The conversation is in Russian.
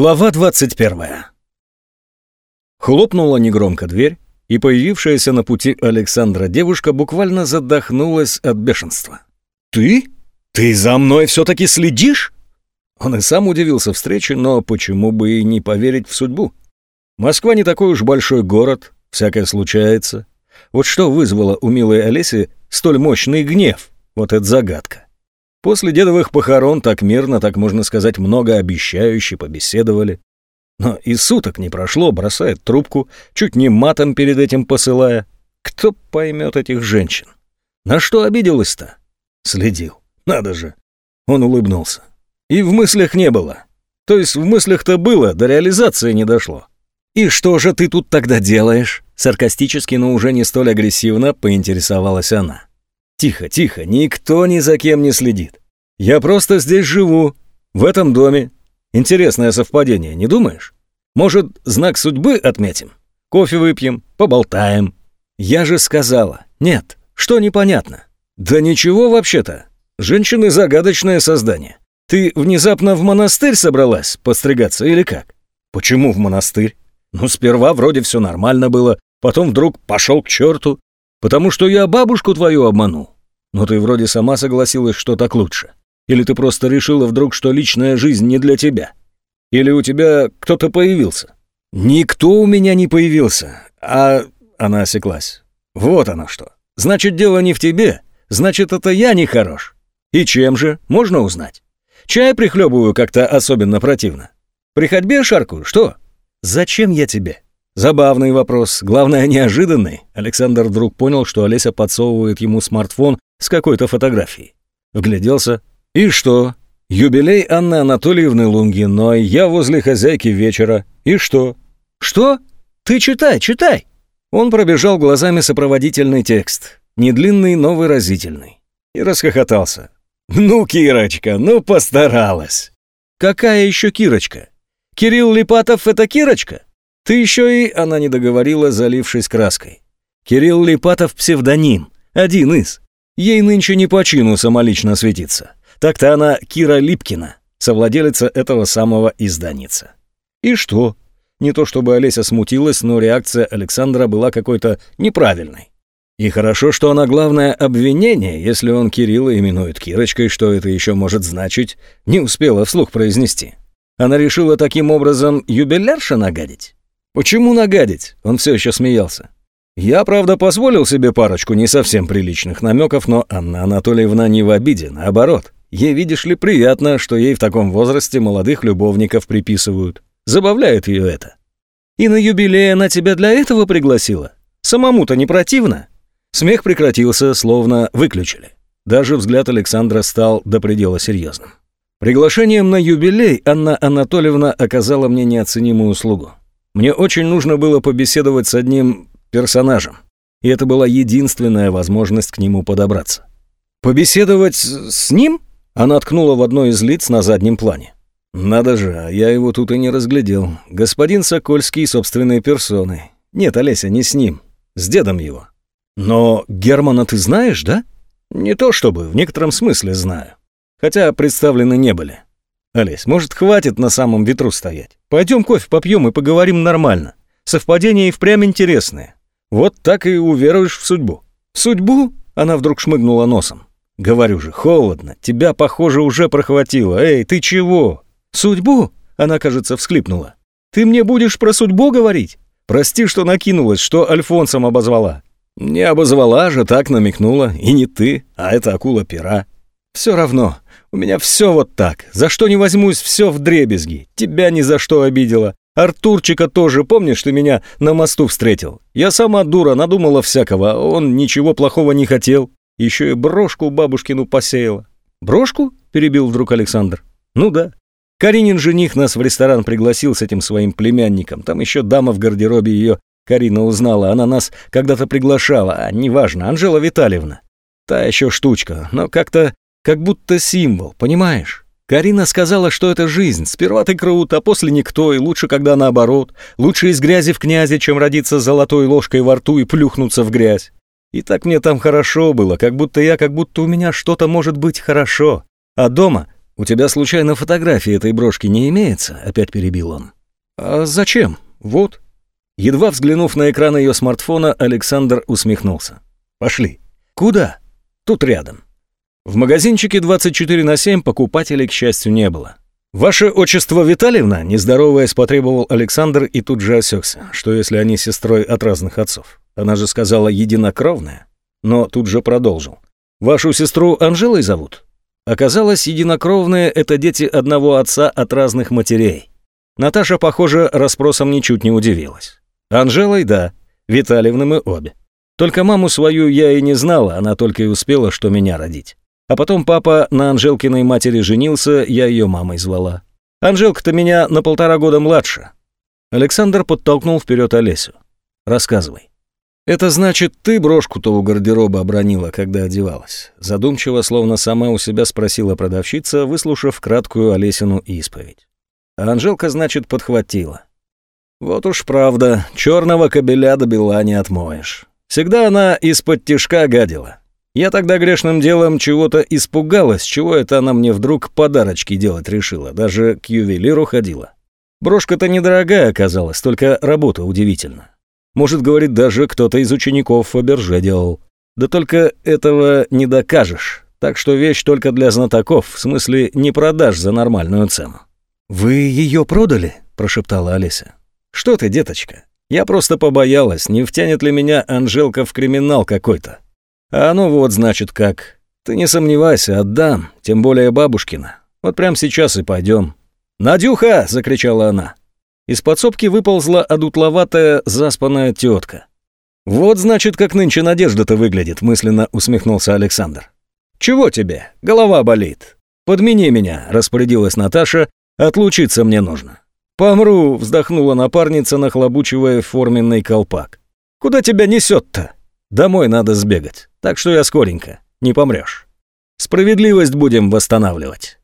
Глава 21. Хлопнула негромко дверь, и появившаяся на пути Александра девушка буквально задохнулась от бешенства. «Ты? Ты за мной все-таки следишь?» Он и сам удивился встрече, но почему бы и не поверить в судьбу? Москва не такой уж большой город, всякое случается. Вот что вызвало у милой Олеси столь мощный гнев? Вот это загадка. После дедовых похорон так мирно, так можно сказать, многообещающе побеседовали. Но и суток не прошло, бросает трубку, чуть не матом перед этим посылая. Кто поймет этих женщин? На что обиделась-то? Следил. Надо же. Он улыбнулся. И в мыслях не было. То есть в мыслях-то было, до реализации не дошло. «И что же ты тут тогда делаешь?» Саркастически, но уже не столь агрессивно поинтересовалась она. Тихо, тихо, никто ни за кем не следит. Я просто здесь живу, в этом доме. Интересное совпадение, не думаешь? Может, знак судьбы отметим? Кофе выпьем, поболтаем. Я же сказала, нет, что непонятно? Да ничего вообще-то. Женщины загадочное создание. Ты внезапно в монастырь собралась постригаться или как? Почему в монастырь? Ну, сперва вроде все нормально было, потом вдруг пошел к черту. Потому что я бабушку твою обманул. Но ты вроде сама согласилась, что так лучше. Или ты просто решила вдруг, что личная жизнь не для тебя? Или у тебя кто-то появился? Никто у меня не появился. А... Она осеклась. Вот оно что. Значит, дело не в тебе. Значит, это я не хорош. И чем же, можно узнать? Чай прихлебываю как-то особенно противно. При ходьбе шаркую, что? Зачем я тебе? Забавный вопрос, главное, неожиданный. Александр вдруг понял, что Олеся подсовывает ему смартфон с какой-то фотографией. Вгляделся. И что? Юбилей Анны Анатольевны Лунгиной, я возле хозяйки вечера. И что? Что? Ты читай, читай. Он пробежал глазами сопроводительный текст. Недлинный, но выразительный. И расхохотался. «Ну, Кирочка, ну постаралась!» «Какая еще Кирочка? Кирилл Липатов — это Кирочка?» Ты еще и...» — она не договорила, залившись краской. «Кирилл Липатов — псевдоним. Один из. Ей нынче не по чину самолично светиться. Так-то она Кира Липкина, совладелица этого самого изданица. И что? Не то чтобы Олеся смутилась, но реакция Александра была какой-то неправильной. И хорошо, что она главное обвинение, если он Кирилла именует Кирочкой, что это еще может значить, не успела вслух произнести. Она решила таким образом юбилярша нагадить? Почему нагадить? Он все еще смеялся. Я, правда, позволил себе парочку не совсем приличных намеков, но Анна Анатольевна не в обиде, наоборот. Ей, видишь ли, приятно, что ей в таком возрасте молодых любовников приписывают. Забавляет ее это. И на юбилей она тебя для этого пригласила? Самому-то не противно? Смех прекратился, словно выключили. Даже взгляд Александра стал до предела серьезным. Приглашением на юбилей Анна Анатольевна оказала мне неоценимую услугу. Мне очень нужно было побеседовать с одним персонажем, и это была единственная возможность к нему подобраться. «Побеседовать с ним?» Она ткнула в одно из лиц на заднем плане. «Надо же, а я его тут и не разглядел. Господин Сокольский собственной персоной. Нет, Олеся, не с ним. С дедом его. Но Германа ты знаешь, да? Не то чтобы, в некотором смысле знаю. Хотя представлены не были. Олесь, может, хватит на самом ветру стоять? Пойдем кофе попьем и поговорим нормально. Совпадения и впрямь интересные. Вот так и уверуешь в судьбу. Судьбу? Она вдруг шмыгнула носом. Говорю же, холодно. Тебя, похоже, уже прохватило. Эй, ты чего? Судьбу? Она, кажется, всхлипнула. Ты мне будешь про судьбу говорить? Прости, что накинулась, что Альфонсом обозвала. Не обозвала же, так намекнула. И не ты, а это акула пера. Все равно. У меня все вот так. За что не возьмусь, все в дребезги. Тебя ни за что обидела. Артурчика тоже, помнишь, ты меня на мосту встретил? Я сама дура, надумала всякого, а он ничего плохого не хотел. Еще и брошку бабушкину посеяла. Брошку? Перебил вдруг Александр. Ну да. Каринин жених нас в ресторан пригласил с этим своим племянником. Там еще дама в гардеробе ее Карина узнала. Она нас когда-то приглашала, а неважно, Анжела Витальевна. Та еще штучка, но как-то как будто символ, понимаешь? Карина сказала, что это жизнь. Сперва ты крут, а после никто, и лучше, когда наоборот. Лучше из грязи в князе, чем родиться золотой ложкой во рту и плюхнуться в грязь. И так мне там хорошо было, как будто я, как будто у меня что-то может быть хорошо. А дома «У тебя случайно фотографии этой брошки не имеется?» — опять перебил он. «А зачем? Вот». Едва взглянув на экран ее смартфона, Александр усмехнулся. «Пошли». «Куда?» «Тут рядом». В магазинчике 24 на 7 покупателей, к счастью, не было. «Ваше отчество Витальевна?» – нездороваясь потребовал Александр и тут же осекся, что если они сестрой от разных отцов. Она же сказала «единокровная», но тут же продолжил. «Вашу сестру Анжелой зовут?» Оказалось, единокровные – это дети одного отца от разных матерей. Наташа, похоже, расспросом ничуть не удивилась. Анжелой – да, Витальевны мы обе. Только маму свою я и не знала, она только и успела, что меня родить. А потом папа на Анжелкиной матери женился, я ее мамой звала. Анжелка-то меня на полтора года младше. Александр подтолкнул вперед Олесю. Рассказывай. Это значит, ты брошку-то у гардероба обронила, когда одевалась. Задумчиво, словно сама у себя спросила продавщица, выслушав краткую Олесину исповедь. А Анжелка, значит, подхватила. Вот уж правда, черного кобеля до бела не отмоешь. Всегда она из-под тишка гадила. Я тогда грешным делом чего-то испугалась, чего это она мне вдруг подарочки делать решила, даже к ювелиру ходила. Брошка-то недорогая оказалась, только работа удивительна. Может, говорит, даже кто-то из учеников Фаберже делал. Да только этого не докажешь, так что вещь только для знатоков, в смысле не продашь за нормальную цену. «Вы ее продали?» – прошептала Олеся. «Что ты, деточка? Я просто побоялась, не втянет ли меня Анжелка в криминал какой-то. А ну вот, значит, как. Ты не сомневайся, отдам, тем более бабушкина. Вот прямо сейчас и пойдем. «Надюха!» — закричала она. Из подсобки выползла одутловатая, заспанная тетка. «Вот, значит, как нынче надежда-то выглядит», — мысленно усмехнулся Александр. «Чего тебе? Голова болит. Подмени меня», — распорядилась Наташа, — «отлучиться мне нужно». «Помру», — вздохнула напарница, нахлобучивая форменный колпак. «Куда тебя несет-то?» Домой надо сбегать, так что я скоренько, не помрешь. Справедливость будем восстанавливать.